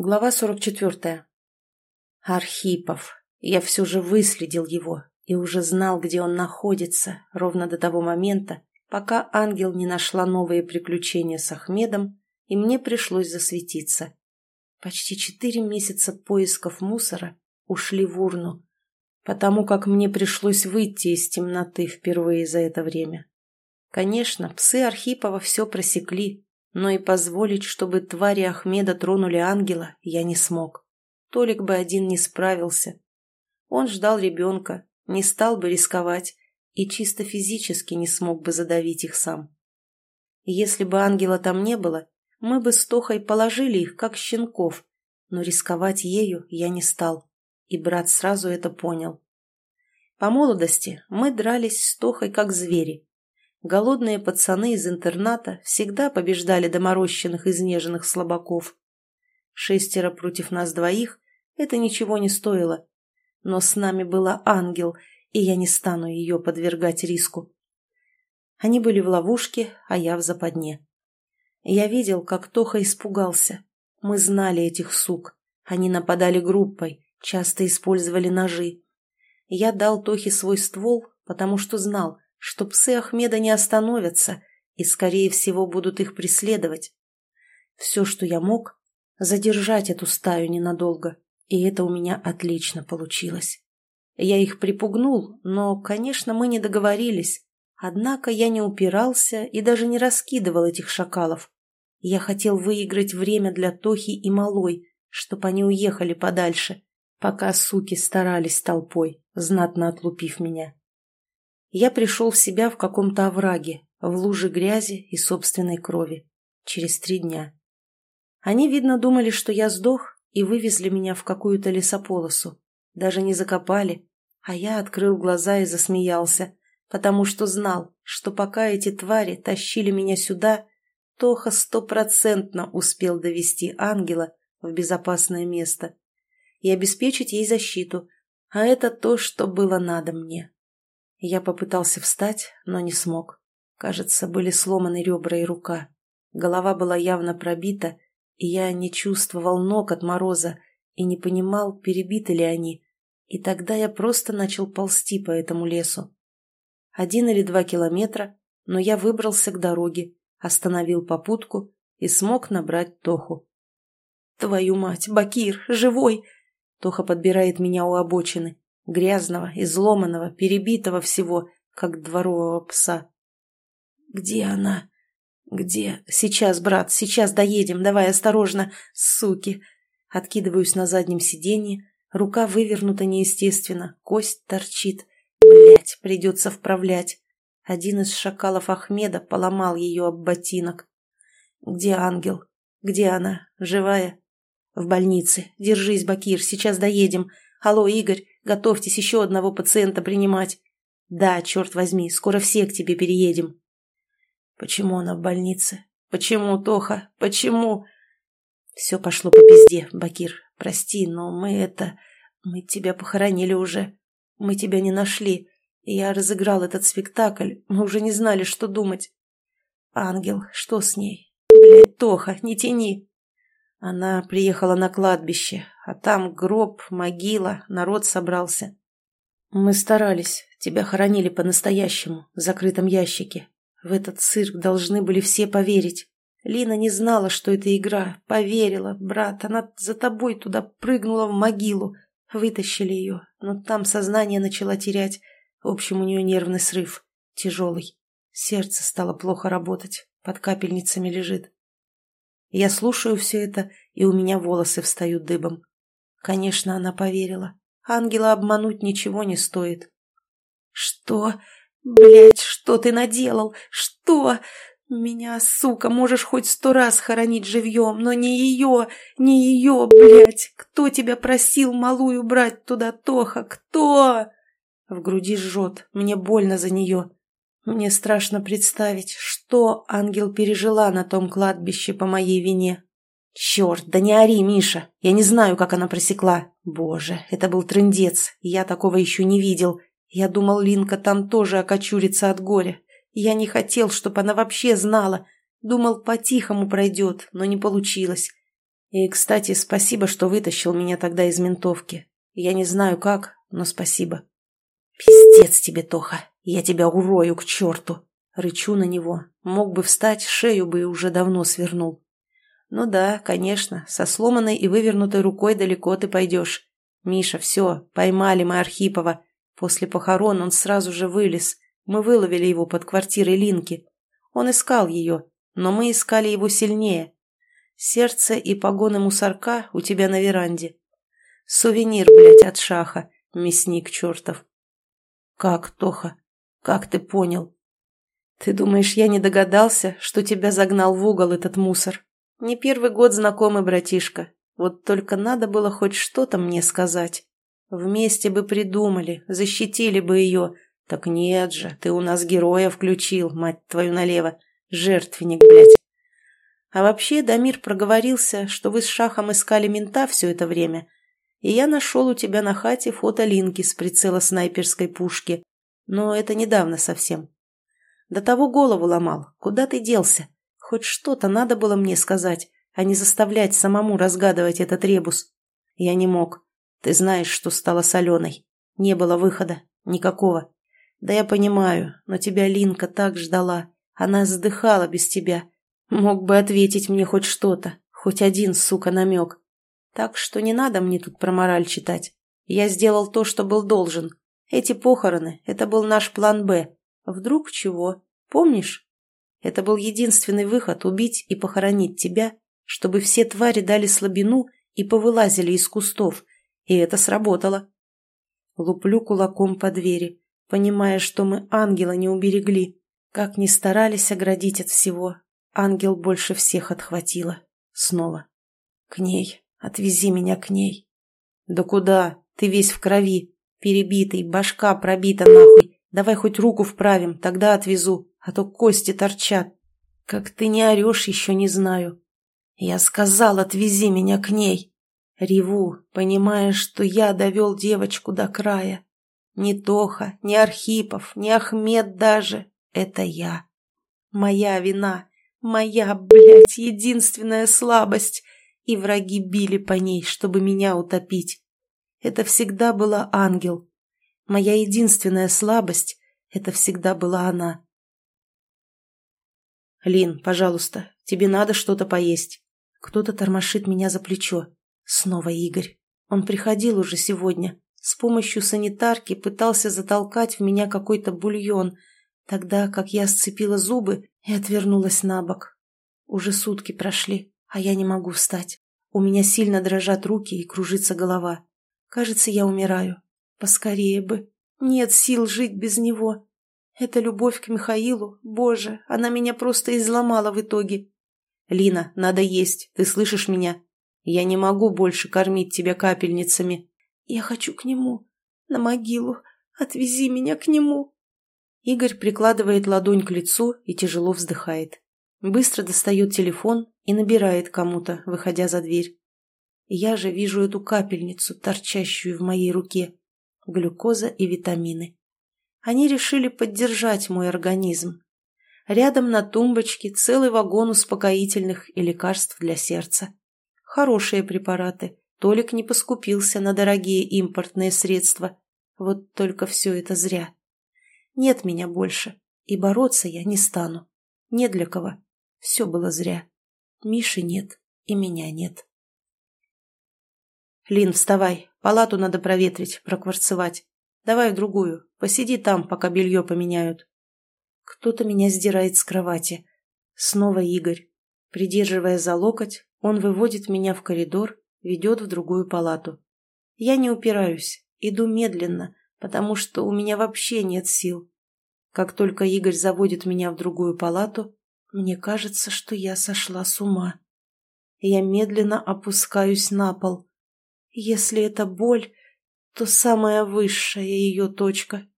Глава 44. Архипов. Я все же выследил его и уже знал, где он находится, ровно до того момента, пока ангел не нашла новые приключения с Ахмедом, и мне пришлось засветиться. Почти четыре месяца поисков мусора ушли в урну, потому как мне пришлось выйти из темноты впервые за это время. Конечно, псы Архипова все просекли, но и позволить, чтобы твари Ахмеда тронули ангела, я не смог. Толик бы один не справился. Он ждал ребенка, не стал бы рисковать и чисто физически не смог бы задавить их сам. Если бы ангела там не было, мы бы с Тохой положили их, как щенков, но рисковать ею я не стал, и брат сразу это понял. По молодости мы дрались с Тохой, как звери, голодные пацаны из интерната всегда побеждали доморощенных изнеженных слабаков. Шестеро против нас двоих — это ничего не стоило. Но с нами была ангел, и я не стану ее подвергать риску. Они были в ловушке, а я в западне. Я видел, как Тоха испугался. Мы знали этих сук. Они нападали группой, часто использовали ножи. Я дал Тохе свой ствол, потому что знал — что псы Ахмеда не остановятся и, скорее всего, будут их преследовать. Все, что я мог, задержать эту стаю ненадолго, и это у меня отлично получилось. Я их припугнул, но, конечно, мы не договорились. Однако я не упирался и даже не раскидывал этих шакалов. Я хотел выиграть время для Тохи и Малой, чтоб они уехали подальше, пока суки старались толпой, знатно отлупив меня я пришел в себя в каком-то овраге, в луже грязи и собственной крови. Через три дня. Они, видно, думали, что я сдох, и вывезли меня в какую-то лесополосу. Даже не закопали, а я открыл глаза и засмеялся, потому что знал, что пока эти твари тащили меня сюда, Тоха стопроцентно успел довести ангела в безопасное место и обеспечить ей защиту, а это то, что было надо мне. Я попытался встать, но не смог. Кажется, были сломаны ребра и рука. Голова была явно пробита, и я не чувствовал ног от мороза и не понимал, перебиты ли они. И тогда я просто начал ползти по этому лесу. Один или два километра, но я выбрался к дороге, остановил попутку и смог набрать Тоху. «Твою мать, Бакир, живой!» Тоха подбирает меня у обочины грязного, изломанного, перебитого всего, как дворового пса. «Где она? Где? Сейчас, брат, сейчас доедем, давай осторожно, суки!» Откидываюсь на заднем сиденье, рука вывернута неестественно, кость торчит. Блять, придется вправлять. Один из шакалов Ахмеда поломал ее об ботинок. «Где ангел? Где она? Живая?» «В больнице. Держись, Бакир, сейчас доедем. Алло, Игорь, Готовьтесь еще одного пациента принимать. Да, черт возьми, скоро все к тебе переедем. Почему она в больнице? Почему, Тоха? Почему? Все пошло по пизде, Бакир. Прости, но мы это... Мы тебя похоронили уже. Мы тебя не нашли. Я разыграл этот спектакль. Мы уже не знали, что думать. Ангел, что с ней? Блядь, Тоха, не тяни. Она приехала на кладбище, а там гроб, могила, народ собрался. Мы старались, тебя хоронили по-настоящему, в закрытом ящике. В этот цирк должны были все поверить. Лина не знала, что это игра, поверила, брат, она за тобой туда прыгнула в могилу. Вытащили ее, но там сознание начала терять. В общем, у нее нервный срыв, тяжелый. Сердце стало плохо работать, под капельницами лежит. Я слушаю все это, и у меня волосы встают дыбом. Конечно, она поверила. Ангела обмануть ничего не стоит. «Что? Блядь, что ты наделал? Что? Меня, сука, можешь хоть сто раз хоронить живьем, но не ее, не ее, блядь! Кто тебя просил малую брать туда, Тоха? Кто?» В груди жжет, мне больно за нее. Мне страшно представить, что ангел пережила на том кладбище по моей вине. Черт, да не ори, Миша. Я не знаю, как она просекла. Боже, это был трындец. Я такого еще не видел. Я думал, Линка там тоже окочурится от горя. Я не хотел, чтобы она вообще знала. Думал, по-тихому пройдет, но не получилось. И, кстати, спасибо, что вытащил меня тогда из ментовки. Я не знаю как, но спасибо. Пиздец тебе, Тоха, я тебя урою к черту. Рычу на него. Мог бы встать, шею бы и уже давно свернул. Ну да, конечно, со сломанной и вывернутой рукой далеко ты пойдешь. Миша, все, поймали мы Архипова. После похорон он сразу же вылез. Мы выловили его под квартирой Линки. Он искал ее, но мы искали его сильнее. Сердце и погоны мусорка у тебя на веранде. Сувенир, блядь, от шаха, мясник чертов. Как, Тоха? Как ты понял? Ты думаешь, я не догадался, что тебя загнал в угол этот мусор? Не первый год знакомый, братишка. Вот только надо было хоть что-то мне сказать. Вместе бы придумали, защитили бы ее. Так нет же, ты у нас героя включил, мать твою налево. Жертвенник, блядь. А вообще Дамир проговорился, что вы с Шахом искали мента все это время, и я нашел у тебя на хате фото Линки с прицела снайперской пушки. Но это недавно совсем. До того голову ломал. Куда ты делся? Хоть что-то надо было мне сказать, а не заставлять самому разгадывать этот ребус. Я не мог. Ты знаешь, что стало с Аленой. Не было выхода. Никакого. Да я понимаю, но тебя Линка так ждала. Она задыхала без тебя. Мог бы ответить мне хоть что-то, хоть один, сука, намек. Так что не надо мне тут про мораль читать. Я сделал то, что был должен. Эти похороны — это был наш план «Б». Вдруг чего? Помнишь? Это был единственный выход убить и похоронить тебя, чтобы все твари дали слабину и повылазили из кустов. И это сработало. Луплю кулаком по двери, понимая, что мы ангела не уберегли. Как ни старались оградить от всего, ангел больше всех отхватила. Снова. К ней. Отвези меня к ней. Да куда? Ты весь в крови. Перебитый, башка пробита нахуй. Давай хоть руку вправим, тогда отвезу, а то кости торчат. Как ты не орешь, еще не знаю. Я сказал, отвези меня к ней. Реву, понимая, что я довел девочку до края. Не Тоха, не Архипов, не Ахмед даже. Это я. Моя вина. Моя, блядь, единственная слабость — и враги били по ней, чтобы меня утопить. Это всегда была ангел. Моя единственная слабость — это всегда была она. «Лин, пожалуйста, тебе надо что-то поесть». Кто-то тормошит меня за плечо. Снова Игорь. Он приходил уже сегодня. С помощью санитарки пытался затолкать в меня какой-то бульон, тогда как я сцепила зубы и отвернулась на бок. Уже сутки прошли а я не могу встать. У меня сильно дрожат руки и кружится голова. Кажется, я умираю. Поскорее бы. Нет сил жить без него. Эта любовь к Михаилу, боже, она меня просто изломала в итоге. Лина, надо есть, ты слышишь меня? Я не могу больше кормить тебя капельницами. Я хочу к нему, на могилу. Отвези меня к нему. Игорь прикладывает ладонь к лицу и тяжело вздыхает. Быстро достает телефон и набирает кому-то, выходя за дверь. Я же вижу эту капельницу, торчащую в моей руке. Глюкоза и витамины. Они решили поддержать мой организм. Рядом на тумбочке целый вагон успокоительных и лекарств для сердца. Хорошие препараты. Толик не поскупился на дорогие импортные средства. Вот только все это зря. Нет меня больше, и бороться я не стану. Не для кого. Все было зря. Миши нет, и меня нет. Лин, вставай. Палату надо проветрить, прокварцевать. Давай в другую. Посиди там, пока белье поменяют. Кто-то меня сдирает с кровати. Снова Игорь. Придерживая за локоть, он выводит меня в коридор, ведет в другую палату. Я не упираюсь, иду медленно, потому что у меня вообще нет сил. Как только Игорь заводит меня в другую палату, мне кажется, что я сошла с ума. Я медленно опускаюсь на пол. Если это боль, то самая высшая ее точка.